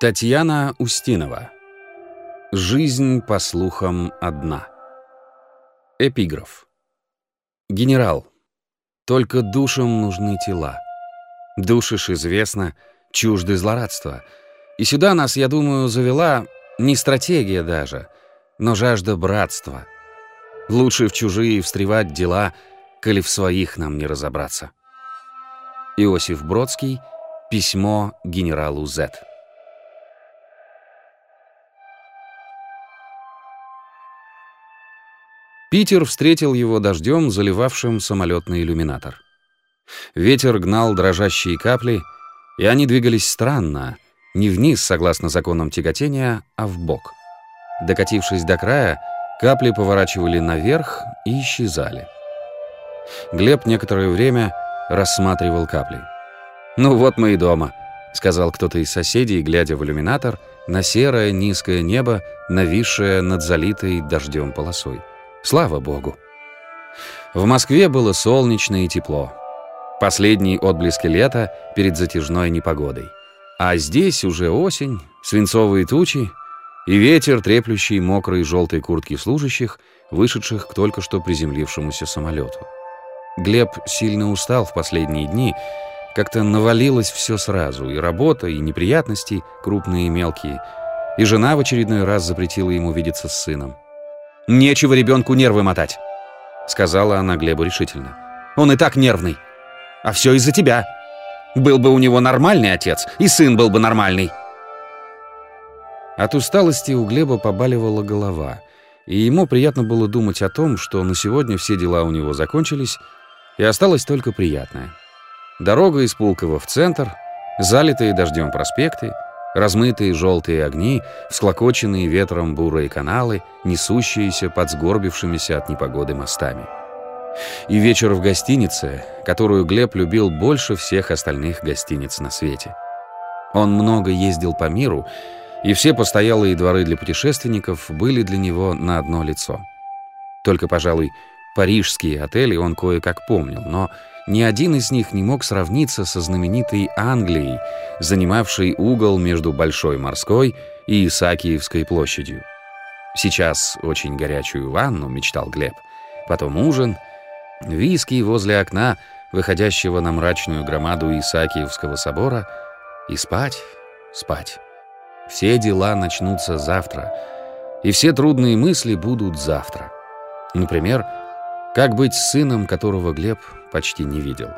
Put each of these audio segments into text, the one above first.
Татьяна Устинова. Жизнь, по слухам, одна. Эпиграф. Генерал, только душам нужны тела. Душишь, известно, чужды злорадства. И сюда нас, я думаю, завела не стратегия даже, но жажда братства. Лучше в чужие встревать дела, коли в своих нам не разобраться. Иосиф Бродский. Письмо генералу Зетт. Питер встретил его дождем, заливавшим самолетный иллюминатор. Ветер гнал дрожащие капли, и они двигались странно, не вниз, согласно законам тяготения, а вбок. Докатившись до края, капли поворачивали наверх и исчезали. Глеб некоторое время рассматривал капли. «Ну вот мы и дома», — сказал кто-то из соседей, глядя в иллюминатор на серое низкое небо, нависшее над залитой дождем полосой. Слава богу. В Москве было солнечно и тепло. Последние отблески лета перед затяжной непогодой. А здесь уже осень, свинцовые тучи и ветер, треплющий мокрые желтые куртки служащих, вышедших к только что приземлившемуся самолету. Глеб сильно устал в последние дни, как-то навалилось все сразу, и работа, и неприятности, крупные и мелкие, и жена в очередной раз запретила ему видеться с сыном. «Нечего ребенку нервы мотать», — сказала она Глебу решительно. «Он и так нервный. А все из-за тебя. Был бы у него нормальный отец, и сын был бы нормальный». От усталости у Глеба побаливала голова, и ему приятно было думать о том, что на сегодня все дела у него закончились, и осталось только приятное. Дорога из Пулково в центр, залитые дождем проспекты — Размытые желтые огни, всклокоченные ветром бурые каналы, несущиеся под сгорбившимися от непогоды мостами. И вечер в гостинице, которую Глеб любил больше всех остальных гостиниц на свете. Он много ездил по миру, и все постоялые дворы для путешественников были для него на одно лицо. Только, пожалуй, парижские отели он кое-как помнил, но ни один из них не мог сравниться со знаменитой Англией, занимавшей угол между Большой морской и Исаакиевской площадью. Сейчас очень горячую ванну, мечтал Глеб. Потом ужин, виски возле окна, выходящего на мрачную громаду Исаакиевского собора, и спать, спать. Все дела начнутся завтра, и все трудные мысли будут завтра. Например, как быть сыном, которого Глеб почти не видел?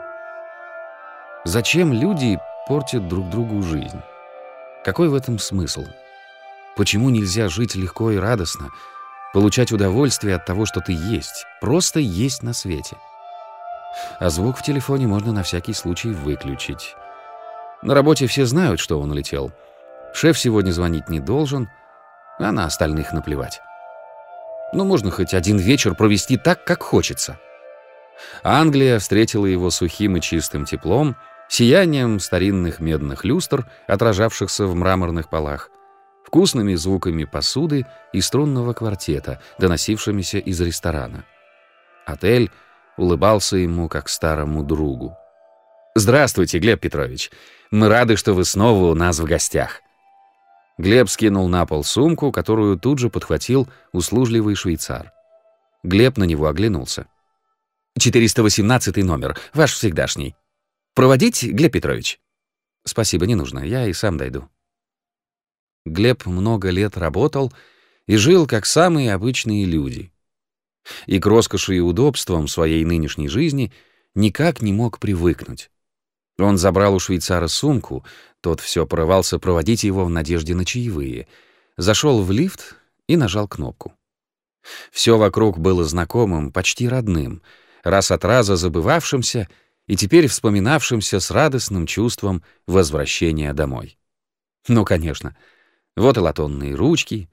Зачем люди портят друг другу жизнь? Какой в этом смысл? Почему нельзя жить легко и радостно, получать удовольствие от того, что ты есть, просто есть на свете? А звук в телефоне можно на всякий случай выключить. На работе все знают, что он улетел. Шеф сегодня звонить не должен, а на остальных наплевать. Ну, можно хоть один вечер провести так, как хочется. Англия встретила его сухим и чистым теплом, сиянием старинных медных люстр, отражавшихся в мраморных полах, вкусными звуками посуды и струнного квартета, доносившимися из ресторана. Отель улыбался ему, как старому другу. «Здравствуйте, Глеб Петрович. Мы рады, что вы снова у нас в гостях». Глеб скинул на пол сумку, которую тут же подхватил услужливый швейцар. Глеб на него оглянулся. «418 номер, ваш всегдашний. Проводить, Глеб Петрович?» «Спасибо, не нужно, я и сам дойду». Глеб много лет работал и жил, как самые обычные люди. И к роскоши и удобствам своей нынешней жизни никак не мог привыкнуть. Он забрал у швейцара сумку, тот все порывался проводить его в надежде на чаевые. Зашел в лифт и нажал кнопку. Все вокруг было знакомым, почти родным, раз от раза забывавшимся и теперь вспоминавшимся с радостным чувством возвращения домой. Ну, конечно, вот и латонные ручки,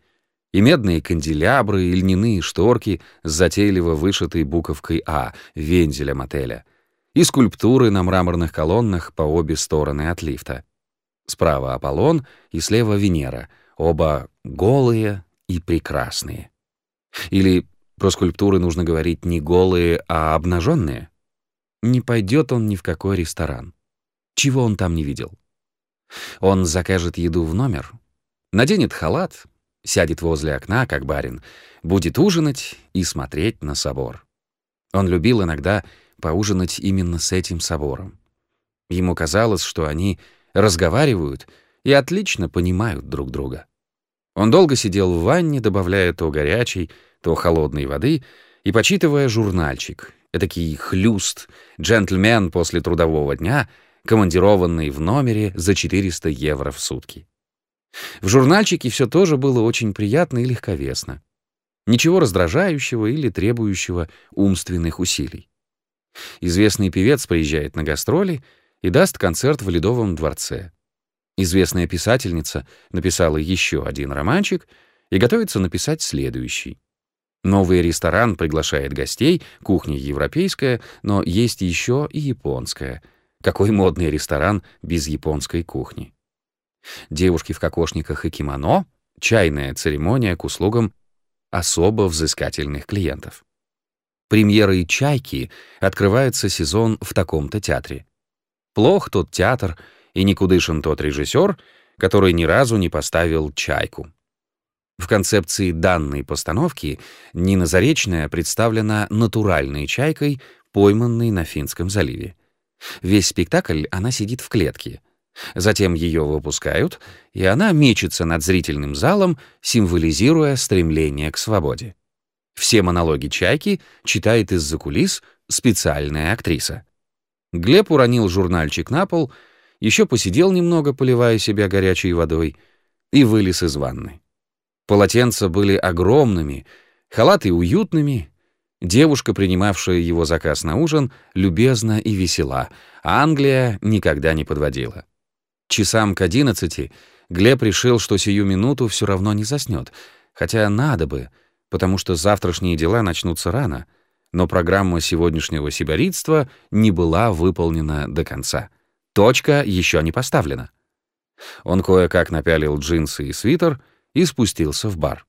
и медные канделябры, и льняные шторки с затейливо вышитой буковкой «А» вензелем отеля — и скульптуры на мраморных колоннах по обе стороны от лифта. Справа Аполлон и слева Венера, оба голые и прекрасные. Или про скульптуры нужно говорить не голые, а обнаженные? Не пойдет он ни в какой ресторан. Чего он там не видел? Он закажет еду в номер, Наденет халат, сядет возле окна, как барин, будет ужинать и смотреть на собор. Он любил иногда поужинать именно с этим собором. Ему казалось, что они разговаривают и отлично понимают друг друга. Он долго сидел в ванне, добавляя то горячей, то холодной воды и почитывая журнальчик, этакий хлюст, джентльмен после трудового дня, командированный в номере за 400 евро в сутки. В журнальчике все тоже было очень приятно и легковесно. Ничего раздражающего или требующего умственных усилий. Известный певец приезжает на гастроли и даст концерт в Ледовом дворце. Известная писательница написала еще один романчик и готовится написать следующий. Новый ресторан приглашает гостей, кухня европейская, но есть еще и японская. Какой модный ресторан без японской кухни? Девушки в кокошниках и кимоно — чайная церемония к услугам особо взыскательных клиентов. Премьерой «Чайки» открывается сезон в таком-то театре. Плох тот театр и никудышен тот режиссер, который ни разу не поставил «Чайку». В концепции данной постановки Нина Заречная представлена натуральной чайкой, пойманной на Финском заливе. Весь спектакль она сидит в клетке — Затем ее выпускают, и она мечется над зрительным залом, символизируя стремление к свободе. Все монологи «Чайки» читает из-за кулис специальная актриса. Глеб уронил журнальчик на пол, еще посидел немного, поливая себя горячей водой, и вылез из ванны. Полотенца были огромными, халаты уютными, девушка, принимавшая его заказ на ужин, любезна и весела, а Англия никогда не подводила. Часам к одиннадцати Глеб решил, что сию минуту все равно не заснет, хотя надо бы, потому что завтрашние дела начнутся рано, но программа сегодняшнего сибиридства не была выполнена до конца. Точка еще не поставлена. Он кое-как напялил джинсы и свитер и спустился в бар.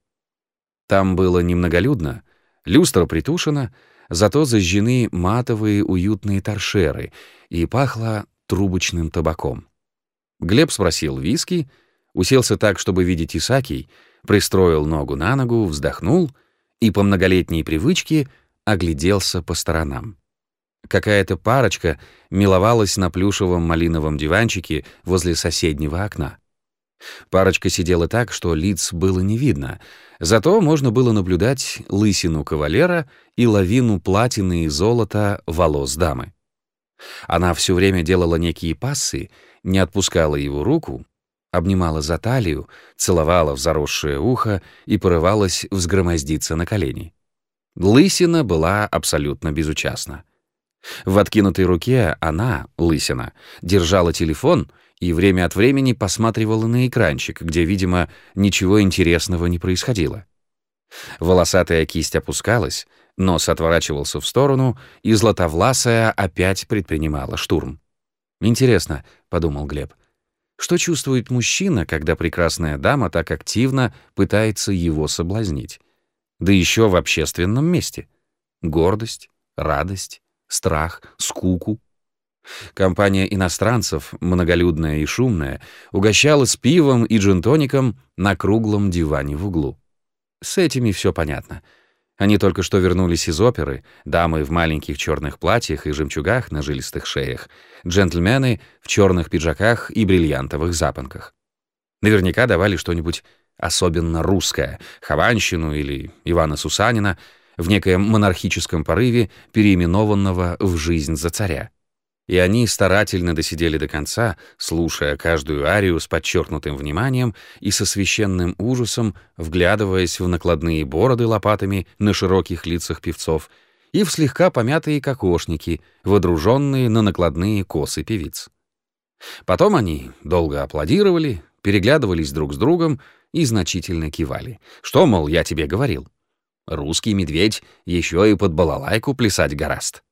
Там было немноголюдно, люстра притушена, зато зажжены матовые уютные торшеры и пахло трубочным табаком. Глеб спросил виски, уселся так, чтобы видеть Исакий, пристроил ногу на ногу, вздохнул и по многолетней привычке огляделся по сторонам. Какая-то парочка миловалась на плюшевом малиновом диванчике возле соседнего окна. Парочка сидела так, что лиц было не видно, зато можно было наблюдать лысину кавалера и лавину платины и золота волос дамы. Она все время делала некие пассы, не отпускала его руку, обнимала за талию, целовала в заросшее ухо и порывалась взгромоздиться на колени. Лысина была абсолютно безучастна. В откинутой руке она, лысина, держала телефон и время от времени посматривала на экранчик, где, видимо, ничего интересного не происходило. Волосатая кисть опускалась, нос отворачивался в сторону, и златовласая опять предпринимала штурм. «Интересно», — подумал Глеб, — «что чувствует мужчина, когда прекрасная дама так активно пытается его соблазнить? Да еще в общественном месте. Гордость, радость, страх, скуку». Компания иностранцев, многолюдная и шумная, угощала с пивом и джинтоником на круглом диване в углу. С этими все понятно — они только что вернулись из оперы, дамы в маленьких черных платьях и жемчугах на жилистых шеях, джентльмены в черных пиджаках и бриллиантовых запонках. Наверняка давали что-нибудь особенно русское, Хованщину или Ивана Сусанина, в некоем монархическом порыве, переименованного в «Жизнь за царя» и они старательно досидели до конца, слушая каждую арию с подчеркнутым вниманием и со священным ужасом, вглядываясь в накладные бороды лопатами на широких лицах певцов и в слегка помятые кокошники, водруженные на накладные косы певиц. Потом они долго аплодировали, переглядывались друг с другом и значительно кивали. Что, мол, я тебе говорил? Русский медведь еще и под балалайку плясать гораст.